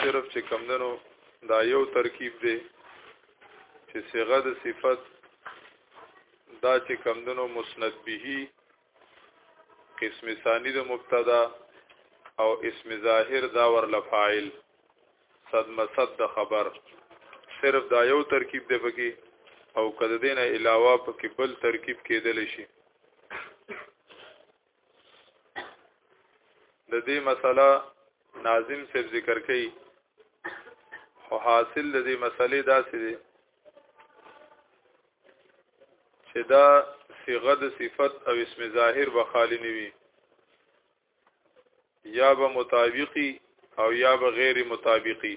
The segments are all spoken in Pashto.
صرف چې کمدنو دا یو ترکیب دی چې صيغه د صفت دا چې کمدنو مسند به قسم ثانی د مبتدا او اسم ظاهر دا ور لفاعل صد مسد د خبر صرف دا یو ترکیب دی پکې او کده دینه علاوه پکې بل ترکیب کېدل شي د دې مسله ناظم صاحب ذکر کړي او حاصل د دې مسلې داسې دی چې دا صيغه د صفت او اسم ظاهر به خالی نه وي یا به مطابقي او یا به غیر مطابقي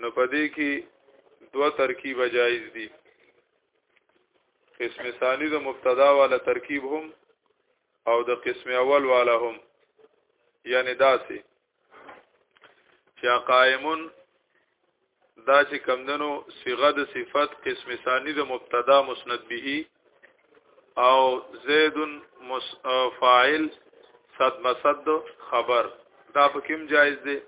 نو پدې کې دوه ترکیب جایز دي قسم ثانی د مبتدا والا ترکیب هم او د قسم اول والا هم یعنی داسې چې قائمون دا چې کمدنو صيغه د صفت قسم ثانی د مبتدا مسند به او زید فاعل صد مسد خبر دا په کوم جایز دی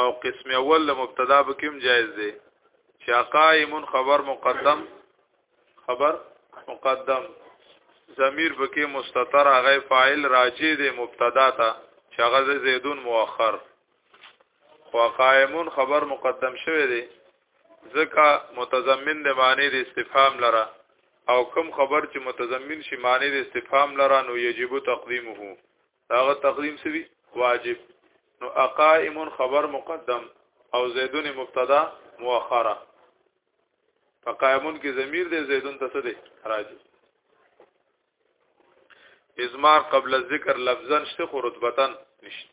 او قسم اول له مبتدا په کوم جایز دی چې قائم خبر مقدم خبر مقدم ضمیر بکې مستتر هغه فاعل راجی دی مبتدا ته چې هغه زیدون مؤخر خو قائمون خبر مقدم شوی دی ځکه متضمن د معنی د استفهام لره او کم خبر چې متضمن شي معنی د استفهام لره نو یجب تقدیمه هغه تقدیم سوي واجب نو اقائم خبر مقدم او زیدون مبتدا مؤخره فقائمون کې ضمیر دی زیدون ته څه دی راځي ازمار قبل الذکر لفظا شته خو رتبتن نشته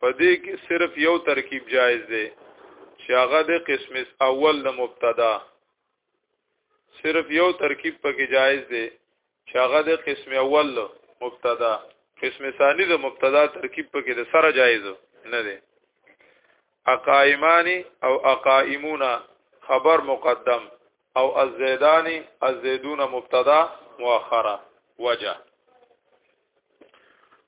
په دې کې صرف یو ترکیب جایز دی چې هغه د قسم اول د مبتدا صرف یو ترکیب پکې جایز دی چې هغه د قسم اول مبتدا قسم ثانی د مبتدا ترکیب پکې د سره جایز نه دی اقائمانی او اقائمون خبر مقدم او الزیدانی الزیدون مبتدا مؤخره وجه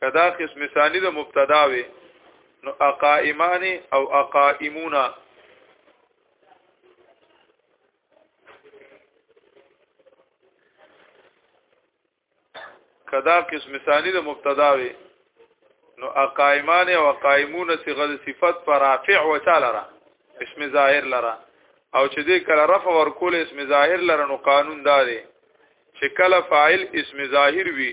کدا قسم ثانی د مبتدا وي نو اقائمان او اقائمون کدا قسم ثانی د مبتدا وي نو اقائمان او اقائمون صيغه د صفت پر رافع و تعالی را اسم ظاهر لره او چې دې کله رفع ورکول اسم ظاهر لره نو قانون دا دی چې کله فاعل اسم ظاهر وي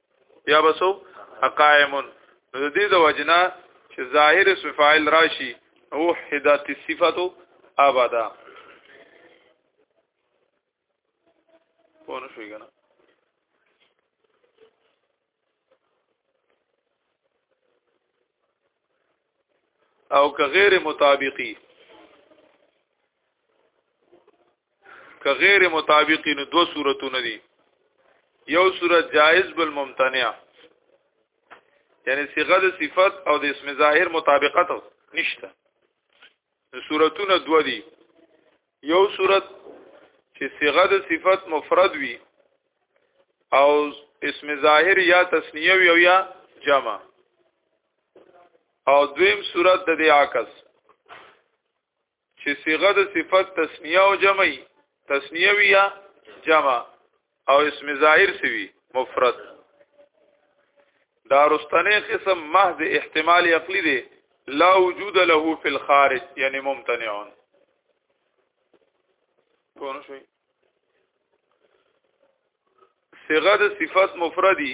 بیا بسو قائم نو دې د وجنا چې ظاهر اسم فاعل راشي او حدات صفاتو ابدا پونه شوی کنه او که غیر مطابقی که غیر مطابقی نو دو صورتونه دي یو صورت جائز بل ممتنع یعنی صيغه د صفت او د اسم ظاهر مطابقت نشته صورتونه دو دي یو صورت چې صيغه د صفت مفرد وي او اسم ظاهر یا تسنیه وي او یا جمع او دویم صورت د دې عکس چې صيغه د صفت تسنیه او جمعي تسنیه وی یا جمع او اسم ظاهر سوي مفرد دا رستنه قسم محض احتمال عقلی دی لا وجود له فی الخارج یعنی ممتنعون پونه شوي صيغه د صفت مفردي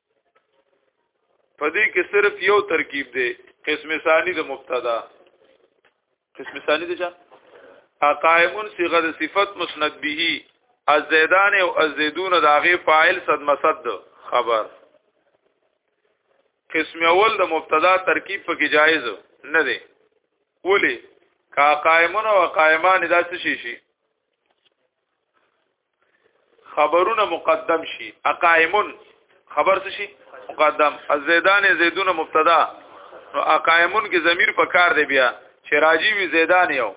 په دې کې صرف یو ترکیب دی قسم ثانی د مبتدا قسم ثانی دی چې اقائمون صيغه د صفت مسند به الزیدان او الزیدون د هغه فاعل صد مسد خبر قسم اول د مبتدا ترکیب پکې جایز نه دی ولی کا قائمون او قائمان دا څه شي شي خبرونه مقدم شي اقائمون خبر څه شي مقدم الزیدان زیدون مبتدا نو اقائمون کې ضمیر په کار دی بیا چې راجی وی زیدان یو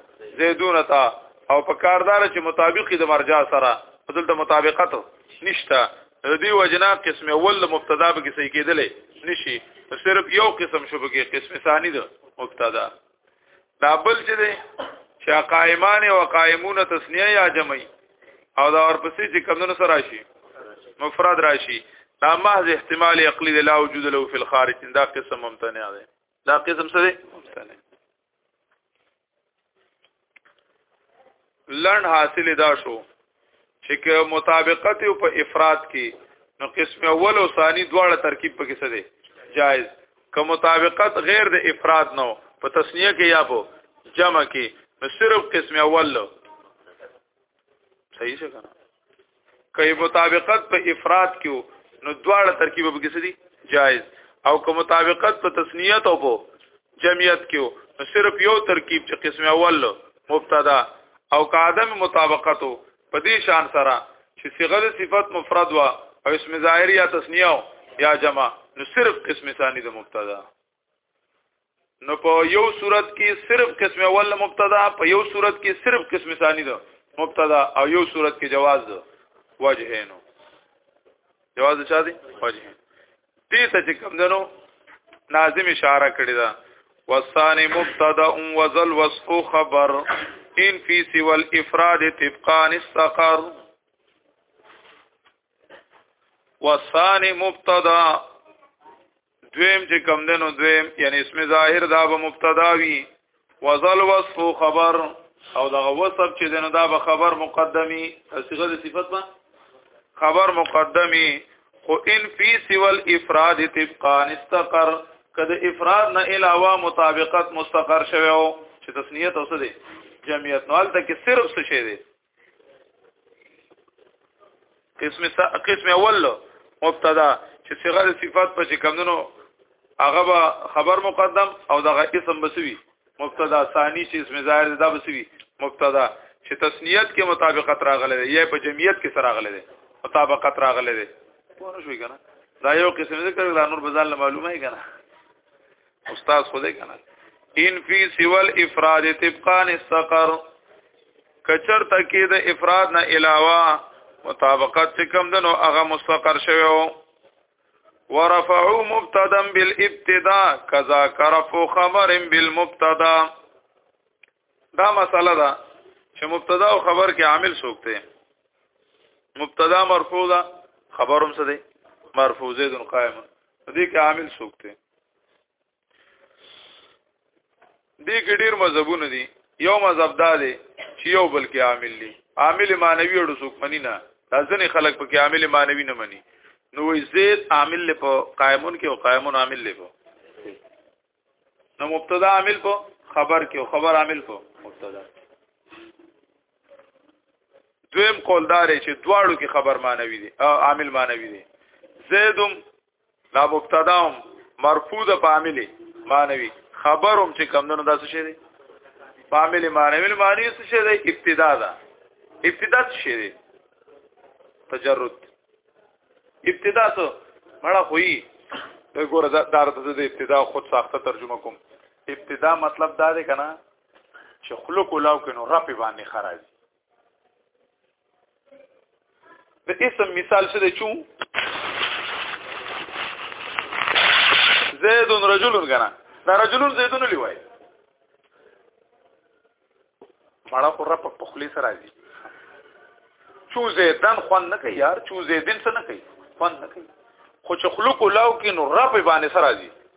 زیدون تا او په کاردار چې مطابق د مرجع سره دلته مطابقت نشته دی وجنا قسم اول مبتدا به کې صحیح کېدلې نشي صرف یو قسم شوبه کې قسم ثانی ده مبتدا دا بل چې دی چې قائمان او قائمون تسنیه یا جمعي او دا ورپسې چې کمونو سره راشي مفرد راشي دا محض احتمال عقلی لا وجود له فی الخارج دا قسم ممتنع دی دا قسم څه دی ممتنع لړن حاصل دا شو چې که مطابقت او په افراد کې نو قسم اول او ثانی دواړه ترکیب پکې څه دی جائز که مطابقت غیر د افراد نو په تسنیه کې یا په جمع کې نو صرف قسم اول له صحیح څه کنه که مطابقت په افراد کې نو دواړه ترکیب پکې څه دی جائز او که مطابقت په تسنیه ته په جمعیت کې نو صرف یو ترکیب چې قسم اول مبتدا او قادم مطابقت په دې شان سره چې صيغه صفت مفرد وا او اسم ظاهر یا تسنیه یا جمع نو صرف قسم ثانی د مبتدا نو په یو صورت کې صرف قسم اول مبتدا په یو صورت کې صرف قسم ثانی ده مبتدا او یو صورت کې جواز ده وجهینو جواز چا دي وجه دې ته چې کوم دنو ناظم اشاره کړی دا والثاني مبتدا وذل وصف خبر ان في سوى الافراد تبقان استقر والثاني مبتدا دویم چې کم دنو دویم یعنی اسم ظاهر دا به مبتدا وی وزل وصف خبر او دغه وصف چې دنه دا به خبر مقدمي صيغه د صفت ما خبر مقدمي خو ان فی سوال افراد تبقان استقر کده افراد نه علاوه مطابقت مستقر شوه چې تسنیت اوسه دي جمعیت نو البته کې صرف څه شی دي قسم قسم اول مبتدا چې صيغه د صفات په کمندونو هغه به خبر مقدم او دغه اسم بسوي مبتدا ثاني چې اسم ظاهر دا بسوي مبتدا چې تسنیت کې مطابقت راغلی دی یا په جمعیت کې سره راغلی دی مطابقت راغلی دی پوه شوي کنه دا یو قسم ذکر دا نور بزال معلومه یې کنه استاد خو دې کنه ان فی سوال افراد طبقان السقر کچر تکې د افراد نه علاوه مطابقت چې کم دنو هغه مستقر شوی وو ورفعوا مبتدا بالابتداء كذا كرفوا خبر بالمبتدا دا مسله ده چې مبتدا او خبر کې عامل څوک دی مبتدا مرفوع ده خبرم څه دی مرفوع زید قائم دې کې عامل څوک دی دې کې ډېر مذهبونه دي یو مذهب دا دی چې یو بل کې عامل دي عامل مانوي او رسوک منی نه دا ځنې خلک په کې عامل مانوي نه مني نو وی زید عامل له په قائمون کې او قائمون عامل له په نو مبتدا عامل په خبر کې او خبر عامل په مبتدا دویم قولدار چې دواړو کې خبر مانوي دي او عامل مانوي دي زیدم دا مبتدا هم مرفوع ده په عامل معنوي خبروم چې کم نه داسې شي دي په عامل معنوي معنی څه شي دي ابتدا ده ابتدا څه شي دي تجرد ابتدا څه مړه خوې دا ګوره دا درته د ابتدا خود ساخته ترجمه کوم ابتدا مطلب دا دی کنه چې خلق ولاو کنو رپی باندې خراج د اسم مثال څه دی چو زید رجل کنه دا رجل زیدون لوی مړه خو رب په خلی سره راځي چو زیدن خوان نه کوي یار چو زیدن څه نه کوي خوان نه کوي خو چې خلق لاو کې نو رب باندې سره راځي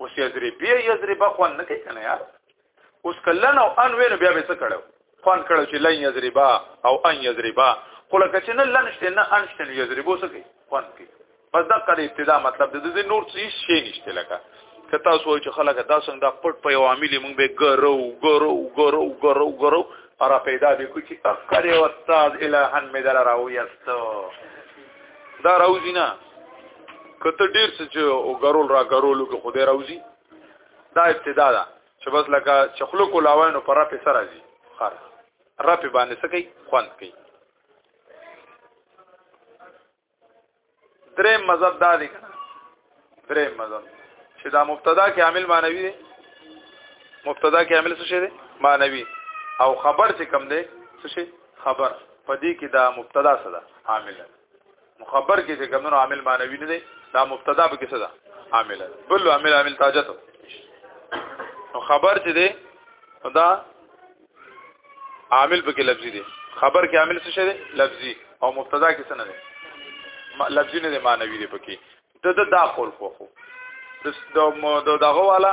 اوس یزری بیا یزری په خوان نه کوي کنه یار اوس کله نو ان وینو بیا به څه کړو خوان کړو چې لن یزری با او ان یزری با خو لکه چې نه لن شته نه ان شته یزری بو څه کوي خوان کوي بس دا کله ابتدا مطلب د دې نور څه شي نشته لکه که تاسو وایئ چې خلک دا څنګه دا پټ په یو عامل مونږ به ګرو ګرو ګرو ګرو ګرو را پیدا به کوي چې افکار استاد الهن مې دل راوي استو دا راوځي نه کته ډیر څه چې او غرول را غرولو کې خدای راوځي دا ابتدا ده چې بس لکه چې خلق ولاوینو پر په سر راځي خار رپ باندې سکی خوند کوي درې مذهب دا دی درې مذهب چې دا مبتدا کې عامل معنوي دی مبتدا کې عامل څه شي دی معنوي او خبر چې کم دی څه شي خبر پدې کې دا مبتدا څه ده عامل مخبر کې چې کومو عامل معنوي نه دی دا مبتدا به کې څه ده عامل بل عامل عامل تاجت نو خبر چې دی دا عامل به کې لفظي دی خبر کې عامل څه شي دی لفظي او مبتدا کې څه نه دی لفظي نه دی معنوي دی پکې د د داخل خو خو د دغه والا